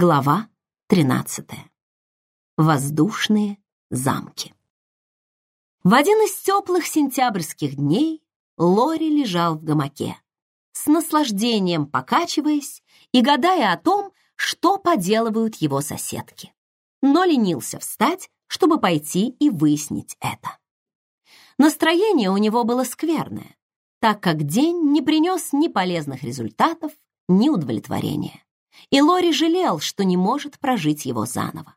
Глава 13. Воздушные замки. В один из теплых сентябрьских дней Лори лежал в гамаке, с наслаждением покачиваясь и гадая о том, что поделывают его соседки. Но ленился встать, чтобы пойти и выяснить это. Настроение у него было скверное, так как день не принес ни полезных результатов, ни удовлетворения и Лори жалел, что не может прожить его заново.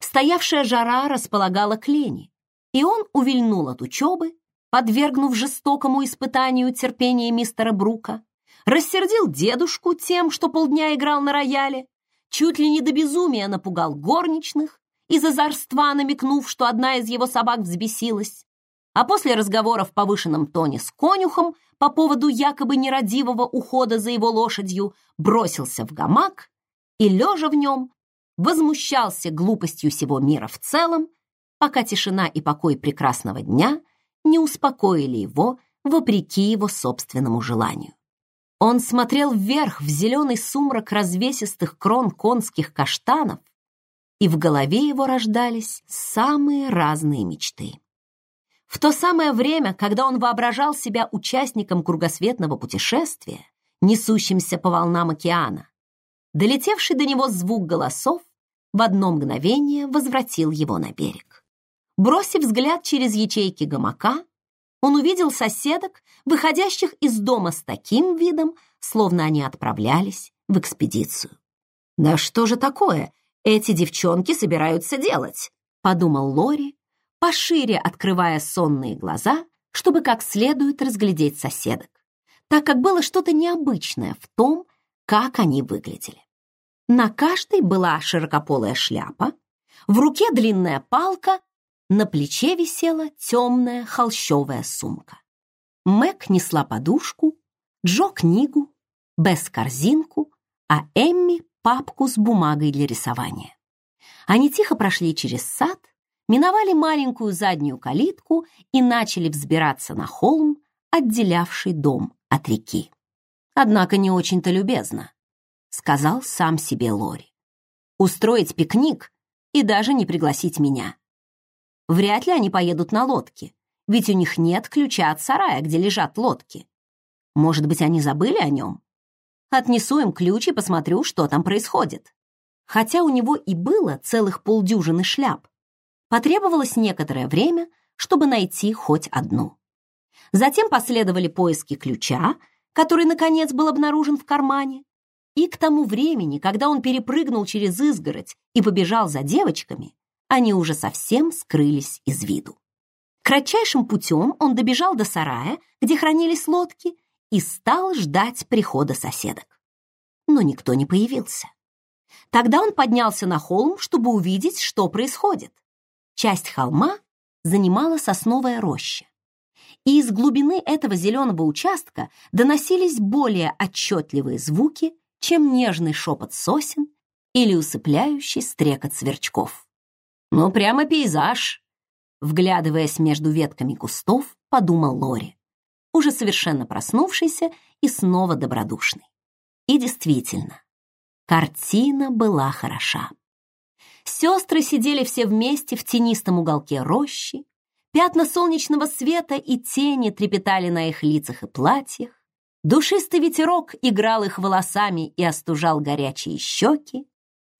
Стоявшая жара располагала к лени, и он увильнул от учебы, подвергнув жестокому испытанию терпения мистера Брука, рассердил дедушку тем, что полдня играл на рояле, чуть ли не до безумия напугал горничных, из озорства намекнув, что одна из его собак взбесилась, а после разговора в повышенном тоне с конюхом по поводу якобы нерадивого ухода за его лошадью бросился в гамак и, лежа в нем, возмущался глупостью всего мира в целом, пока тишина и покой прекрасного дня не успокоили его вопреки его собственному желанию. Он смотрел вверх в зеленый сумрак развесистых крон конских каштанов, и в голове его рождались самые разные мечты. В то самое время, когда он воображал себя участником кругосветного путешествия, несущимся по волнам океана, долетевший до него звук голосов в одно мгновение возвратил его на берег. Бросив взгляд через ячейки гамака, он увидел соседок, выходящих из дома с таким видом, словно они отправлялись в экспедицию. «Да что же такое эти девчонки собираются делать?» — подумал Лори, пошире открывая сонные глаза, чтобы как следует разглядеть соседок, так как было что-то необычное в том, как они выглядели. На каждой была широкополая шляпа, в руке длинная палка, на плече висела темная холщовая сумка. Мэг несла подушку, Джо книгу, Бесс корзинку, а Эмми папку с бумагой для рисования. Они тихо прошли через сад, миновали маленькую заднюю калитку и начали взбираться на холм, отделявший дом от реки. Однако не очень-то любезно, сказал сам себе Лори. Устроить пикник и даже не пригласить меня. Вряд ли они поедут на лодке, ведь у них нет ключа от сарая, где лежат лодки. Может быть, они забыли о нем? Отнесу им ключ и посмотрю, что там происходит. Хотя у него и было целых полдюжины шляп, Потребовалось некоторое время, чтобы найти хоть одну. Затем последовали поиски ключа, который, наконец, был обнаружен в кармане. И к тому времени, когда он перепрыгнул через изгородь и побежал за девочками, они уже совсем скрылись из виду. Кратчайшим путем он добежал до сарая, где хранились лодки, и стал ждать прихода соседок. Но никто не появился. Тогда он поднялся на холм, чтобы увидеть, что происходит. Часть холма занимала сосновая роща. И из глубины этого зеленого участка доносились более отчетливые звуки, чем нежный шепот сосен или усыпляющий стрекот сверчков. «Ну, прямо пейзаж!» Вглядываясь между ветками кустов, подумал Лори, уже совершенно проснувшийся и снова добродушный. И действительно, картина была хороша. Сестры сидели все вместе в тенистом уголке рощи, пятна солнечного света и тени трепетали на их лицах и платьях, душистый ветерок играл их волосами и остужал горячие щеки,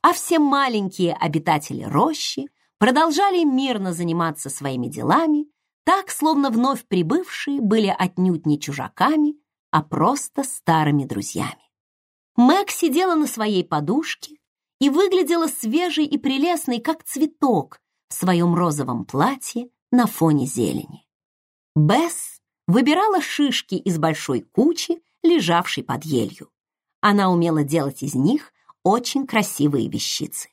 а все маленькие обитатели рощи продолжали мирно заниматься своими делами, так, словно вновь прибывшие были отнюдь не чужаками, а просто старыми друзьями. Мэг сидела на своей подушке, и выглядела свежей и прелестной, как цветок в своем розовом платье на фоне зелени. Бесс выбирала шишки из большой кучи, лежавшей под елью. Она умела делать из них очень красивые вещицы.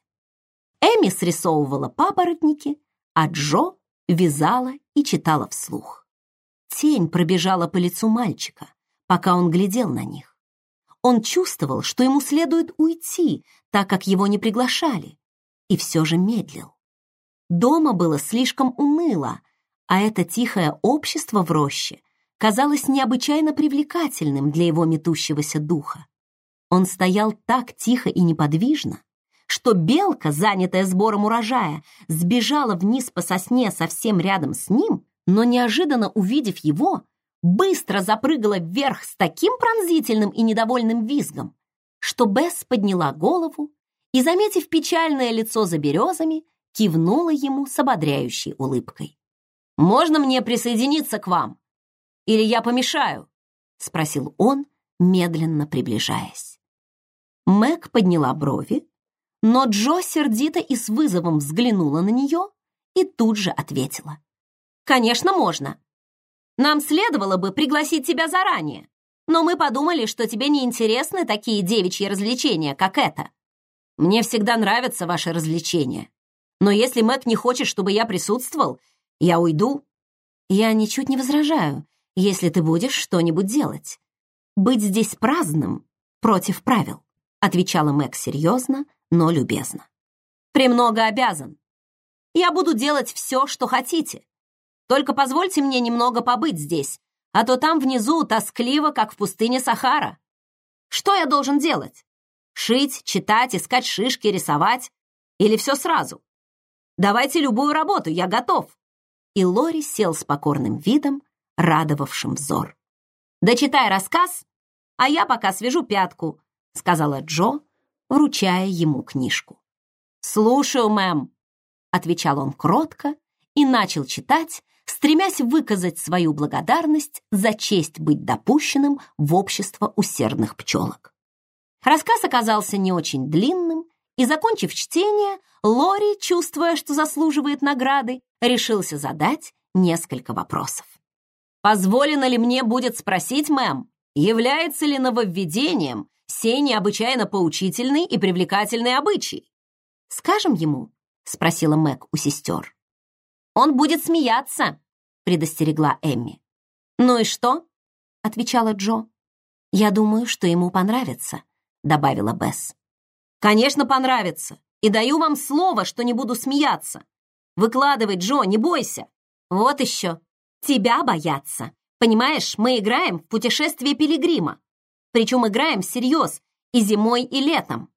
Эми срисовывала папоротники, а Джо вязала и читала вслух. Тень пробежала по лицу мальчика, пока он глядел на них. Он чувствовал, что ему следует уйти, так как его не приглашали, и все же медлил. Дома было слишком уныло, а это тихое общество в роще казалось необычайно привлекательным для его метущегося духа. Он стоял так тихо и неподвижно, что белка, занятая сбором урожая, сбежала вниз по сосне совсем рядом с ним, но неожиданно увидев его, быстро запрыгала вверх с таким пронзительным и недовольным визгом, что Бесс подняла голову и, заметив печальное лицо за березами, кивнула ему с ободряющей улыбкой. «Можно мне присоединиться к вам? Или я помешаю?» — спросил он, медленно приближаясь. Мэг подняла брови, но Джо сердито и с вызовом взглянула на нее и тут же ответила. «Конечно, можно. Нам следовало бы пригласить тебя заранее, но мы подумали, что тебе не интересны такие девичьи развлечения, как это. Мне всегда нравятся ваши развлечения. Но если Мэг не хочет, чтобы я присутствовал, я уйду. Я ничуть не возражаю, если ты будешь что-нибудь делать. Быть здесь праздным против правил, отвечала Мэг серьезно, но любезно. Премного обязан. Я буду делать все, что хотите. Только позвольте мне немного побыть здесь, а то там внизу тоскливо, как в пустыне Сахара. Что я должен делать? Шить, читать, искать шишки, рисовать? Или все сразу? Давайте любую работу, я готов. И Лори сел с покорным видом, радовавшим взор. «Дочитай рассказ, а я пока свяжу пятку», сказала Джо, вручая ему книжку. «Слушаю, мэм», отвечал он кротко и начал читать, стремясь выказать свою благодарность за честь быть допущенным в общество усердных пчелок. Рассказ оказался не очень длинным, и, закончив чтение, Лори, чувствуя, что заслуживает награды, решился задать несколько вопросов. «Позволено ли мне будет спросить, мэм, является ли нововведением сей необычайно поучительный и привлекательный обычай?» «Скажем ему?» — спросила Мэг у сестер. Он будет смеяться», — предостерегла Эмми. «Ну и что?» — отвечала Джо. «Я думаю, что ему понравится», — добавила Бесс. «Конечно, понравится. И даю вам слово, что не буду смеяться. Выкладывай, Джо, не бойся. Вот еще. Тебя бояться. Понимаешь, мы играем в путешествие пилигрима. Причем играем всерьез и зимой, и летом».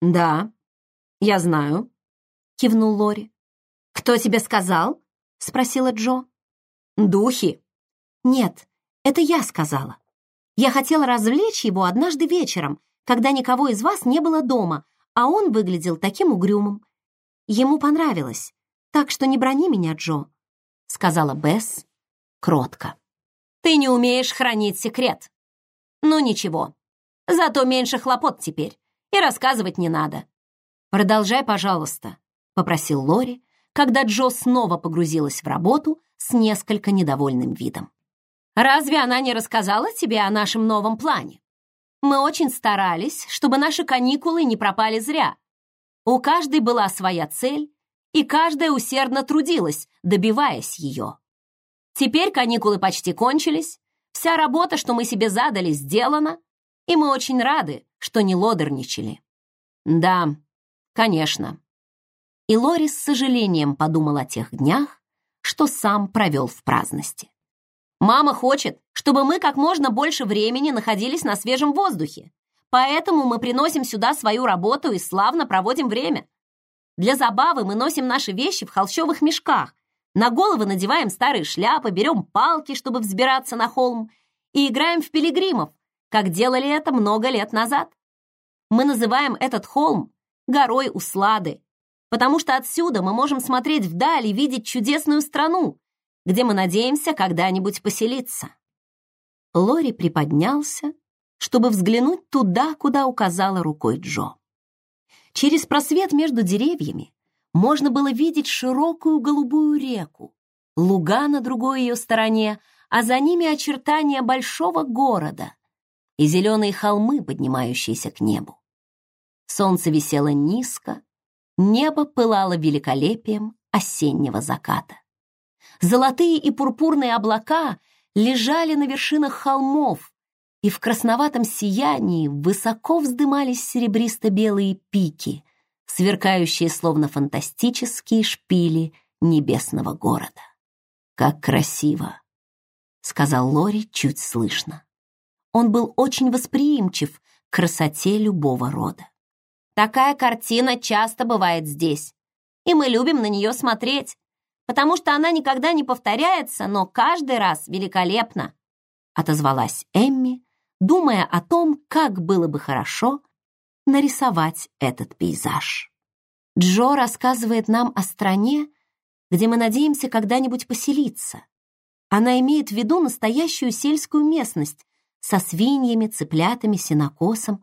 «Да, я знаю», — кивнул Лори. «Кто тебе сказал?» — спросила Джо. «Духи». «Нет, это я сказала. Я хотела развлечь его однажды вечером, когда никого из вас не было дома, а он выглядел таким угрюмым. Ему понравилось, так что не брони меня, Джо», — сказала Бесс кротко. «Ты не умеешь хранить секрет. Ну ничего, зато меньше хлопот теперь, и рассказывать не надо. Продолжай, пожалуйста», — попросил Лори, когда Джо снова погрузилась в работу с несколько недовольным видом. «Разве она не рассказала тебе о нашем новом плане? Мы очень старались, чтобы наши каникулы не пропали зря. У каждой была своя цель, и каждая усердно трудилась, добиваясь ее. Теперь каникулы почти кончились, вся работа, что мы себе задали, сделана, и мы очень рады, что не лодерничали. Да, конечно, и Лори с сожалением подумал о тех днях, что сам провел в праздности. «Мама хочет, чтобы мы как можно больше времени находились на свежем воздухе, поэтому мы приносим сюда свою работу и славно проводим время. Для забавы мы носим наши вещи в холщовых мешках, на головы надеваем старые шляпы, берем палки, чтобы взбираться на холм, и играем в пилигримов, как делали это много лет назад. Мы называем этот холм горой Услады, потому что отсюда мы можем смотреть вдаль и видеть чудесную страну, где мы надеемся когда-нибудь поселиться. Лори приподнялся, чтобы взглянуть туда, куда указала рукой Джо. Через просвет между деревьями можно было видеть широкую голубую реку, луга на другой ее стороне, а за ними очертания большого города и зеленые холмы, поднимающиеся к небу. Солнце висело низко, Небо пылало великолепием осеннего заката. Золотые и пурпурные облака лежали на вершинах холмов, и в красноватом сиянии высоко вздымались серебристо-белые пики, сверкающие словно фантастические шпили небесного города. «Как красиво!» — сказал Лори чуть слышно. Он был очень восприимчив к красоте любого рода. Такая картина часто бывает здесь, и мы любим на нее смотреть, потому что она никогда не повторяется, но каждый раз великолепна», отозвалась Эмми, думая о том, как было бы хорошо нарисовать этот пейзаж. Джо рассказывает нам о стране, где мы надеемся когда-нибудь поселиться. Она имеет в виду настоящую сельскую местность со свиньями, цыплятами, сенокосом.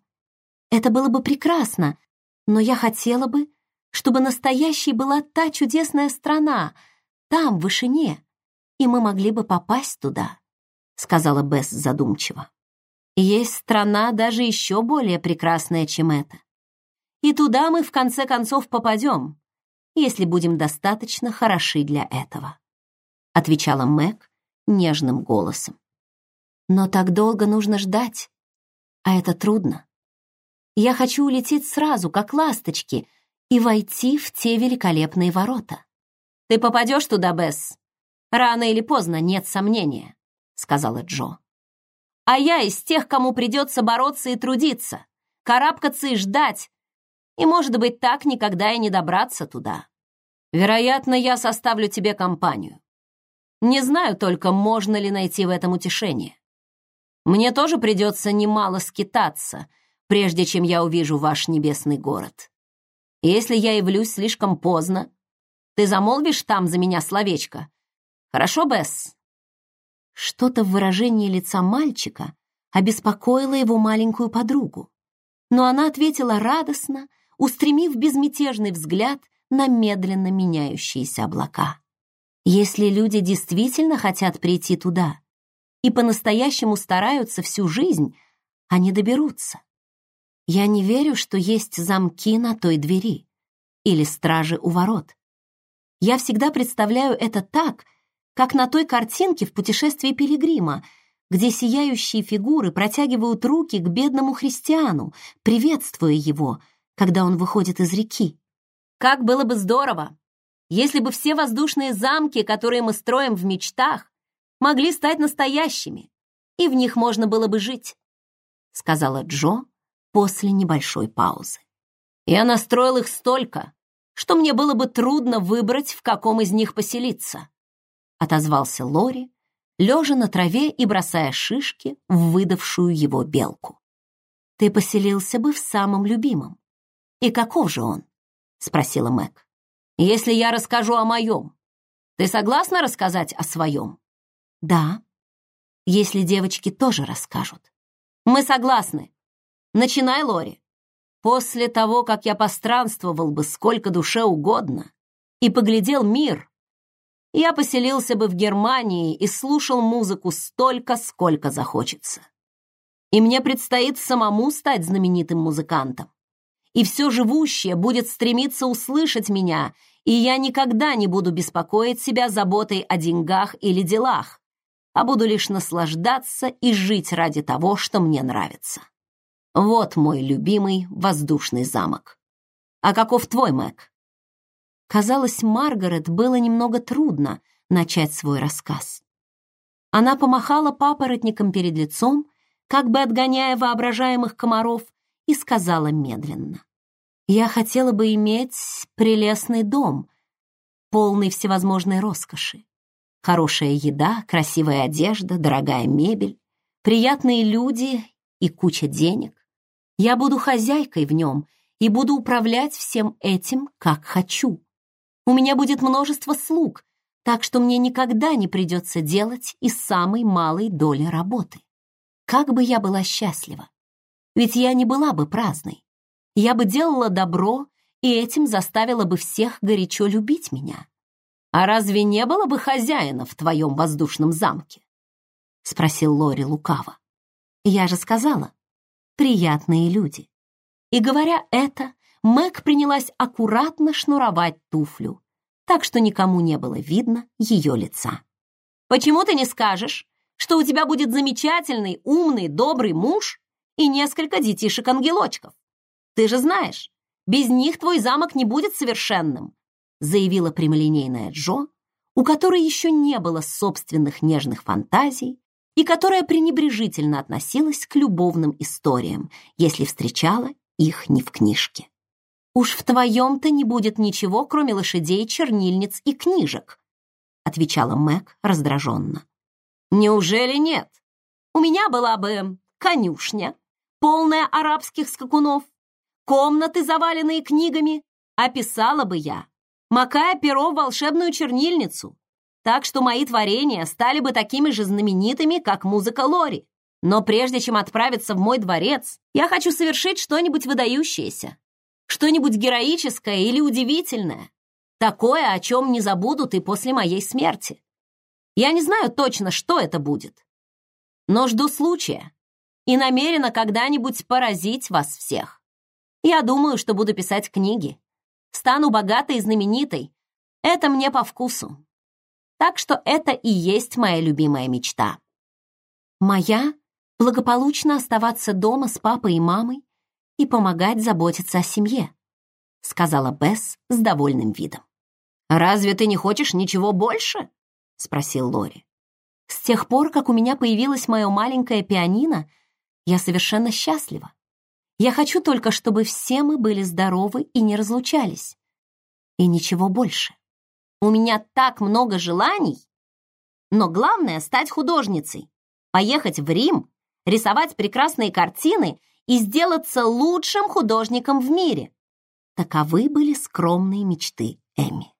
Это было бы прекрасно, но я хотела бы, чтобы настоящей была та чудесная страна, там, в вышине, и мы могли бы попасть туда, сказала Бесс задумчиво. Есть страна даже еще более прекрасная, чем эта. И туда мы в конце концов попадем, если будем достаточно хороши для этого, отвечала Мэг нежным голосом. Но так долго нужно ждать, а это трудно. Я хочу улететь сразу, как ласточки, и войти в те великолепные ворота. Ты попадешь туда, Бесс? Рано или поздно, нет сомнения, сказала Джо. А я из тех, кому придется бороться и трудиться, карабкаться и ждать, и, может быть, так никогда и не добраться туда. Вероятно, я составлю тебе компанию. Не знаю только, можно ли найти в этом утешение. Мне тоже придется немало скитаться, прежде чем я увижу ваш небесный город. И если я явлюсь слишком поздно, ты замолвишь там за меня словечко. Хорошо, Бесс?» Что-то в выражении лица мальчика обеспокоило его маленькую подругу, но она ответила радостно, устремив безмятежный взгляд на медленно меняющиеся облака. Если люди действительно хотят прийти туда и по-настоящему стараются всю жизнь, они доберутся. Я не верю, что есть замки на той двери или стражи у ворот. Я всегда представляю это так, как на той картинке в «Путешествии пилигрима», где сияющие фигуры протягивают руки к бедному христиану, приветствуя его — когда он выходит из реки. Как было бы здорово, если бы все воздушные замки, которые мы строим в мечтах, могли стать настоящими, и в них можно было бы жить, сказала Джо после небольшой паузы. Я настроил их столько, что мне было бы трудно выбрать, в каком из них поселиться, отозвался Лори, лежа на траве и бросая шишки в выдавшую его белку. Ты поселился бы в самом любимом. «И каков же он?» — спросила Мэг. «Если я расскажу о моем, ты согласна рассказать о своем?» «Да, если девочки тоже расскажут». «Мы согласны. Начинай, Лори. После того, как я постранствовал бы сколько душе угодно и поглядел мир, я поселился бы в Германии и слушал музыку столько, сколько захочется. И мне предстоит самому стать знаменитым музыкантом и все живущее будет стремиться услышать меня, и я никогда не буду беспокоить себя заботой о деньгах или делах, а буду лишь наслаждаться и жить ради того, что мне нравится. Вот мой любимый воздушный замок. А каков твой, Мэг? Казалось, Маргарет было немного трудно начать свой рассказ. Она помахала папоротником перед лицом, как бы отгоняя воображаемых комаров, и сказала медленно. «Я хотела бы иметь прелестный дом, полный всевозможной роскоши. Хорошая еда, красивая одежда, дорогая мебель, приятные люди и куча денег. Я буду хозяйкой в нем и буду управлять всем этим, как хочу. У меня будет множество слуг, так что мне никогда не придется делать и самой малой доли работы. Как бы я была счастлива! Ведь я не была бы праздной. Я бы делала добро, и этим заставила бы всех горячо любить меня. А разве не было бы хозяина в твоем воздушном замке? Спросил Лори лукаво. Я же сказала, приятные люди. И говоря это, Мэг принялась аккуратно шнуровать туфлю, так что никому не было видно ее лица. «Почему ты не скажешь, что у тебя будет замечательный, умный, добрый муж и несколько детишек-ангелочков. Ты же знаешь, без них твой замок не будет совершенным, заявила прямолинейная Джо, у которой еще не было собственных нежных фантазий и которая пренебрежительно относилась к любовным историям, если встречала их не в книжке. «Уж в твоем-то не будет ничего, кроме лошадей, чернильниц и книжек», отвечала Мэг раздраженно. «Неужели нет? У меня была бы конюшня, полная арабских скакунов, комнаты, заваленные книгами, описала бы я, макая перо в волшебную чернильницу, так что мои творения стали бы такими же знаменитыми, как музыка Лори. Но прежде чем отправиться в мой дворец, я хочу совершить что-нибудь выдающееся, что-нибудь героическое или удивительное, такое, о чем не забудут и после моей смерти. Я не знаю точно, что это будет, но жду случая и намерена когда-нибудь поразить вас всех. Я думаю, что буду писать книги, стану богатой и знаменитой. Это мне по вкусу. Так что это и есть моя любимая мечта. Моя — благополучно оставаться дома с папой и мамой и помогать заботиться о семье, сказала Бесс с довольным видом. «Разве ты не хочешь ничего больше?» — спросил Лори. «С тех пор, как у меня появилось мое маленькое пианино, я совершенно счастлива. Я хочу только, чтобы все мы были здоровы и не разлучались. И ничего больше. У меня так много желаний. Но главное — стать художницей, поехать в Рим, рисовать прекрасные картины и сделаться лучшим художником в мире. Таковы были скромные мечты Эми.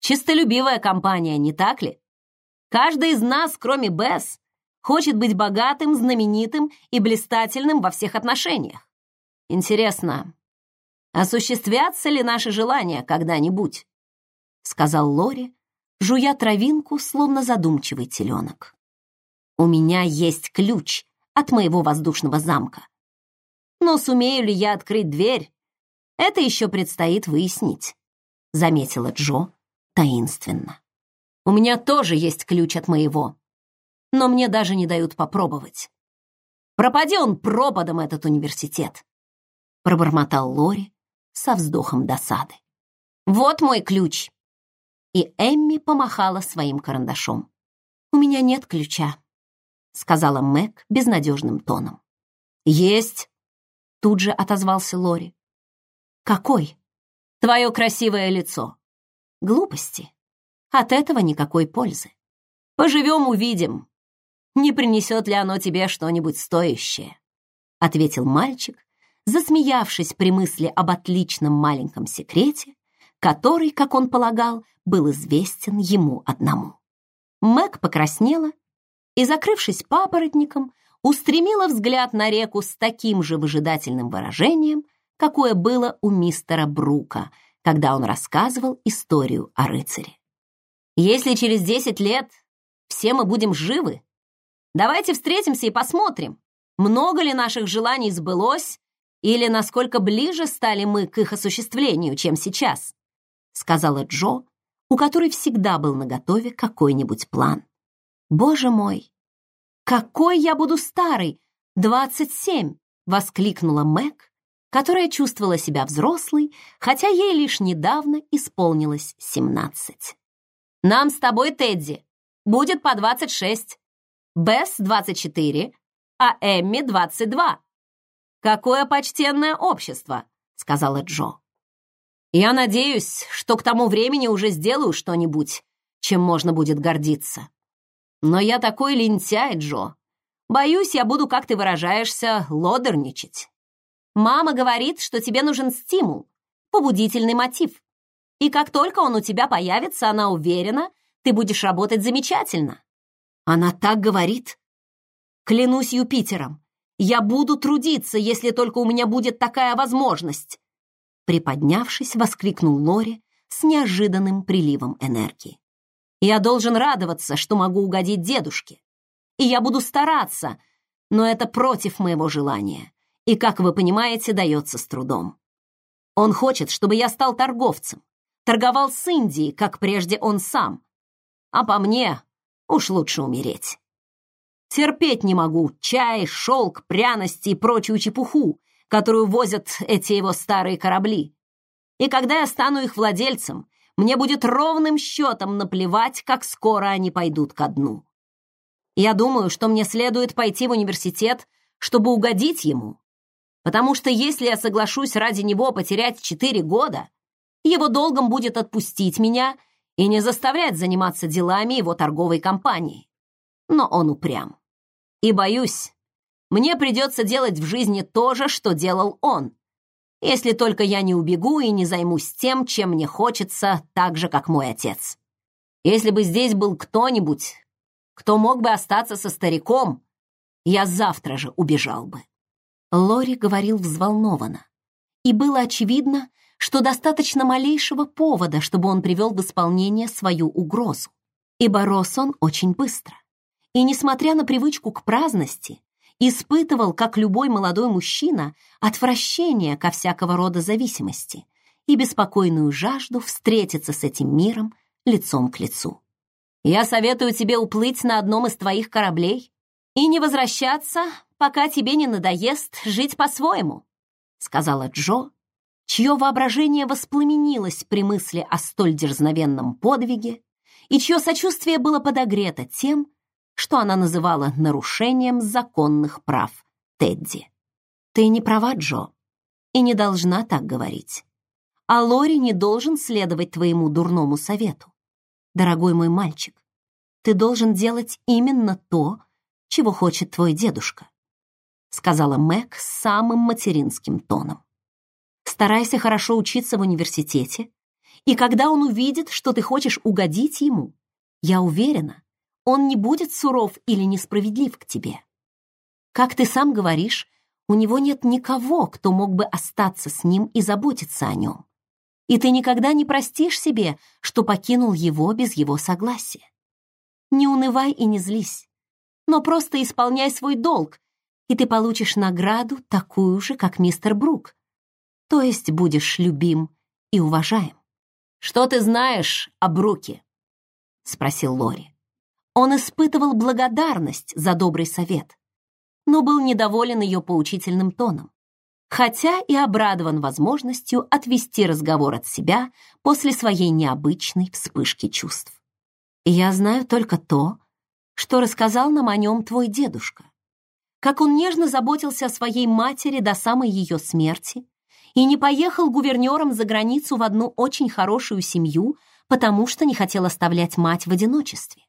Чистолюбивая компания, не так ли? Каждый из нас, кроме Бесс, хочет быть богатым, знаменитым и блистательным во всех отношениях. Интересно, осуществятся ли наши желания когда-нибудь? Сказал Лори, жуя травинку, словно задумчивый теленок. У меня есть ключ от моего воздушного замка. Но сумею ли я открыть дверь, это еще предстоит выяснить, заметила Джо таинственно. У меня тоже есть ключ от моего, но мне даже не дают попробовать. Пропади он пропадом, этот университет пробормотал Лори со вздохом досады. Вот мой ключ. И Эмми помахала своим карандашом. У меня нет ключа, сказала Мэг безнадежным тоном. Есть, тут же отозвался Лори. Какой? Твое красивое лицо. Глупости. От этого никакой пользы. Поживем, увидим. Не принесет ли оно тебе что-нибудь стоящее, ответил мальчик засмеявшись при мысли об отличном маленьком секрете, который, как он полагал, был известен ему одному. Мэг покраснела и, закрывшись папоротником, устремила взгляд на реку с таким же выжидательным выражением, какое было у мистера Брука, когда он рассказывал историю о рыцаре. «Если через десять лет все мы будем живы, давайте встретимся и посмотрим, много ли наших желаний сбылось или насколько ближе стали мы к их осуществлению, чем сейчас?» Сказала Джо, у которой всегда был наготове какой-нибудь план. «Боже мой! Какой я буду старый! Двадцать семь!» воскликнула Мэг, которая чувствовала себя взрослой, хотя ей лишь недавно исполнилось семнадцать. «Нам с тобой, Тедди, будет по двадцать шесть, Бесс — двадцать четыре, а Эмми — двадцать два», «Какое почтенное общество!» — сказала Джо. «Я надеюсь, что к тому времени уже сделаю что-нибудь, чем можно будет гордиться. Но я такой лентяй, Джо. Боюсь, я буду, как ты выражаешься, лодерничать. Мама говорит, что тебе нужен стимул, побудительный мотив. И как только он у тебя появится, она уверена, ты будешь работать замечательно. Она так говорит. Клянусь Юпитером, я буду трудиться, если только у меня будет такая возможность!» Приподнявшись, воскликнул Лори с неожиданным приливом энергии. «Я должен радоваться, что могу угодить дедушке. И я буду стараться, но это против моего желания. И, как вы понимаете, дается с трудом. Он хочет, чтобы я стал торговцем, торговал с Индией, как прежде он сам. А по мне уж лучше умереть. Терпеть не могу чай, шелк, пряности и прочую чепуху, которую возят эти его старые корабли. И когда я стану их владельцем, мне будет ровным счетом наплевать, как скоро они пойдут ко дну. Я думаю, что мне следует пойти в университет, чтобы угодить ему, Потому что если я соглашусь ради него потерять четыре года, его долгом будет отпустить меня и не заставлять заниматься делами его торговой компании. Но он упрям. И боюсь, мне придется делать в жизни то же, что делал он, если только я не убегу и не займусь тем, чем мне хочется, так же, как мой отец. Если бы здесь был кто-нибудь, кто мог бы остаться со стариком, я завтра же убежал бы. Лори говорил взволнованно, и было очевидно, что достаточно малейшего повода, чтобы он привел в исполнение свою угрозу. Ибо рос он очень быстро. И, несмотря на привычку к праздности, испытывал, как любой молодой мужчина, отвращение ко всякого рода зависимости и беспокойную жажду встретиться с этим миром лицом к лицу. «Я советую тебе уплыть на одном из твоих кораблей и не возвращаться, пока тебе не надоест жить по-своему», сказала Джо, чье воображение воспламенилось при мысли о столь дерзновенном подвиге и чье сочувствие было подогрето тем, что она называла нарушением законных прав Тедди. «Ты не права, Джо, и не должна так говорить. А Лори не должен следовать твоему дурному совету. Дорогой мой мальчик, ты должен делать именно то, чего хочет твой дедушка», сказала Мэг самым материнским тоном. «Старайся хорошо учиться в университете, и когда он увидит, что ты хочешь угодить ему, я уверена, он не будет суров или несправедлив к тебе. Как ты сам говоришь, у него нет никого, кто мог бы остаться с ним и заботиться о нем. И ты никогда не простишь себе, что покинул его без его согласия. Не унывай и не злись, но просто исполняй свой долг, и ты получишь награду такую же, как мистер Брук. То есть будешь любим и уважаем. «Что ты знаешь о Бруке?» — спросил Лори. Он испытывал благодарность за добрый совет, но был недоволен ее поучительным тоном, хотя и обрадован возможностью отвести разговор от себя после своей необычной вспышки чувств. «Я знаю только то, что рассказал нам о нем твой дедушка, как он нежно заботился о своей матери до самой ее смерти и не поехал гувернером за границу в одну очень хорошую семью, потому что не хотел оставлять мать в одиночестве.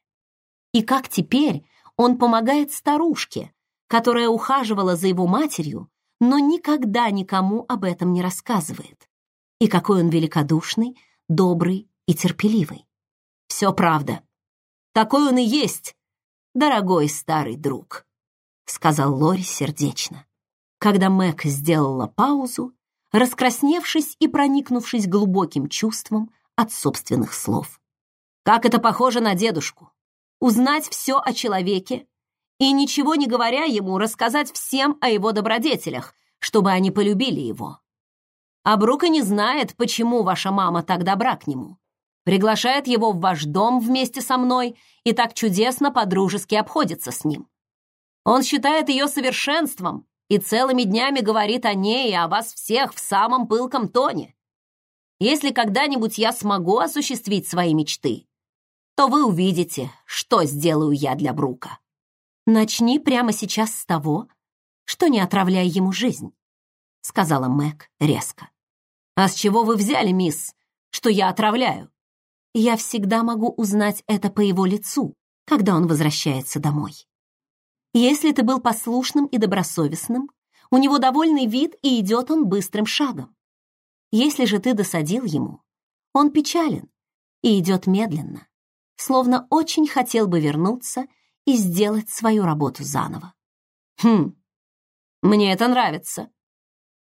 И как теперь он помогает старушке, которая ухаживала за его матерью, но никогда никому об этом не рассказывает. И какой он великодушный, добрый и терпеливый. Все правда. Такой он и есть, дорогой старый друг, сказал Лори сердечно. Когда Мэг сделала паузу, раскрасневшись и проникнувшись глубоким чувством от собственных слов. Как это похоже на дедушку узнать все о человеке и, ничего не говоря ему, рассказать всем о его добродетелях, чтобы они полюбили его. А Брука не знает, почему ваша мама так добра к нему. Приглашает его в ваш дом вместе со мной и так чудесно подружески обходится с ним. Он считает ее совершенством и целыми днями говорит о ней и о вас всех в самом пылком тоне. Если когда-нибудь я смогу осуществить свои мечты, то вы увидите, что сделаю я для Брука. Начни прямо сейчас с того, что не отравляй ему жизнь, сказала Мэг резко. А с чего вы взяли, мисс, что я отравляю? Я всегда могу узнать это по его лицу, когда он возвращается домой. Если ты был послушным и добросовестным, у него довольный вид и идет он быстрым шагом. Если же ты досадил ему, он печален и идет медленно словно очень хотел бы вернуться и сделать свою работу заново. «Хм, мне это нравится.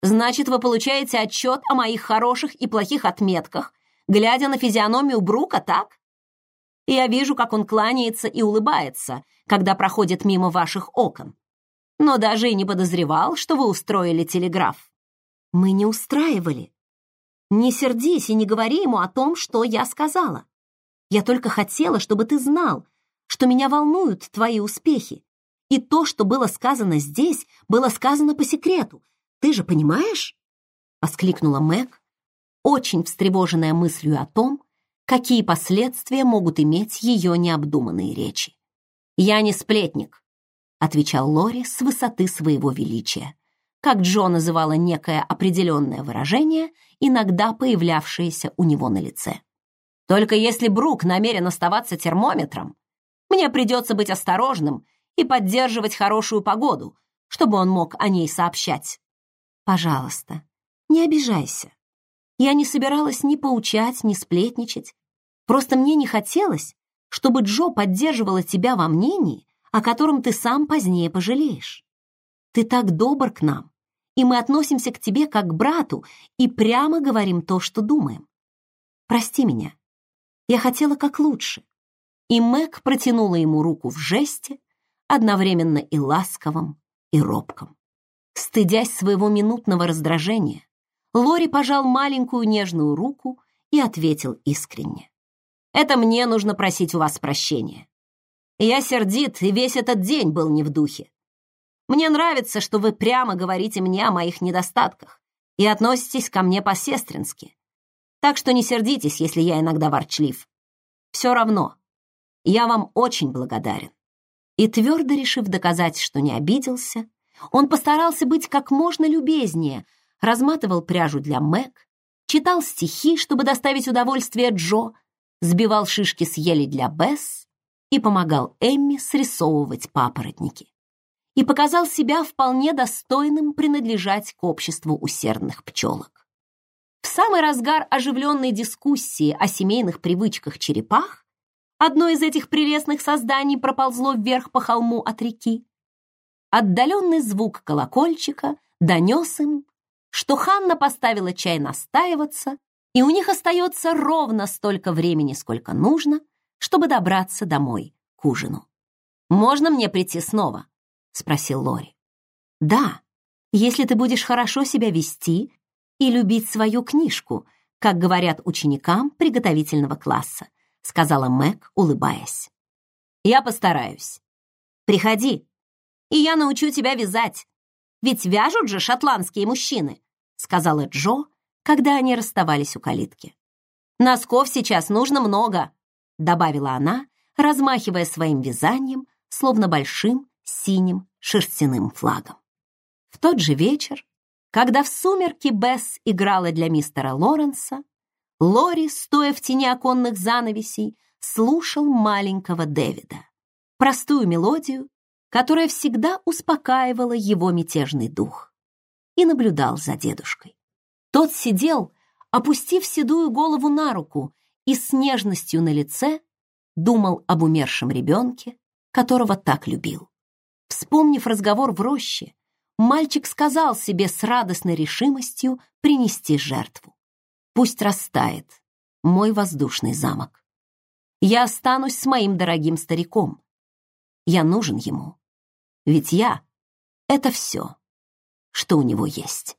Значит, вы получаете отчет о моих хороших и плохих отметках, глядя на физиономию Брука, так? Я вижу, как он кланяется и улыбается, когда проходит мимо ваших окон. Но даже и не подозревал, что вы устроили телеграф. Мы не устраивали. Не сердись и не говори ему о том, что я сказала. Я только хотела, чтобы ты знал, что меня волнуют твои успехи. И то, что было сказано здесь, было сказано по секрету. Ты же понимаешь?» Воскликнула Мэг, очень встревоженная мыслью о том, какие последствия могут иметь ее необдуманные речи. «Я не сплетник», — отвечал Лори с высоты своего величия, как Джо называла некое определенное выражение, иногда появлявшееся у него на лице. «Только если Брук намерен оставаться термометром, мне придется быть осторожным и поддерживать хорошую погоду, чтобы он мог о ней сообщать. Пожалуйста, не обижайся. Я не собиралась ни поучать, ни сплетничать. Просто мне не хотелось, чтобы Джо поддерживала тебя во мнении, о котором ты сам позднее пожалеешь. Ты так добр к нам, и мы относимся к тебе как к брату и прямо говорим то, что думаем. Прости меня. Я хотела как лучше. И Мэг протянула ему руку в жесте, одновременно и ласковом, и робком. Стыдясь своего минутного раздражения, Лори пожал маленькую нежную руку и ответил искренне. «Это мне нужно просить у вас прощения. Я сердит, и весь этот день был не в духе. Мне нравится, что вы прямо говорите мне о моих недостатках и относитесь ко мне по-сестрински. Так что не сердитесь, если я иногда ворчлив. Все равно, я вам очень благодарен». И твердо решив доказать, что не обиделся, он постарался быть как можно любезнее, разматывал пряжу для Мэг, читал стихи, чтобы доставить удовольствие Джо, сбивал шишки с ели для Бесс и помогал Эмми срисовывать папоротники. И показал себя вполне достойным принадлежать к обществу усердных пчелок. Самый разгар оживленной дискуссии о семейных привычках черепах Одно из этих прелестных созданий проползло вверх по холму от реки. Отдаленный звук колокольчика донес им, что Ханна поставила чай настаиваться, и у них остается ровно столько времени, сколько нужно, чтобы добраться домой к ужину. «Можно мне прийти снова?» — спросил Лори. «Да, если ты будешь хорошо себя вести и любить свою книжку», как говорят ученикам приготовительного класса сказала Мэг, улыбаясь. Я постараюсь. Приходи, и я научу тебя вязать. Ведь вяжут же шотландские мужчины, сказала Джо, когда они расставались у калитки. Носков сейчас нужно много, добавила она, размахивая своим вязанием, словно большим синим шерстяным флагом. В тот же вечер, когда в сумерки Бесс играла для мистера Лоренса, Лори, стоя в тени оконных занавесей, слушал маленького Дэвида. Простую мелодию, которая всегда успокаивала его мятежный дух. И наблюдал за дедушкой. Тот сидел, опустив седую голову на руку и с нежностью на лице думал об умершем ребенке, которого так любил. Вспомнив разговор в роще, мальчик сказал себе с радостной решимостью принести жертву. Пусть растает мой воздушный замок. Я останусь с моим дорогим стариком. Я нужен ему. Ведь я — это все, что у него есть.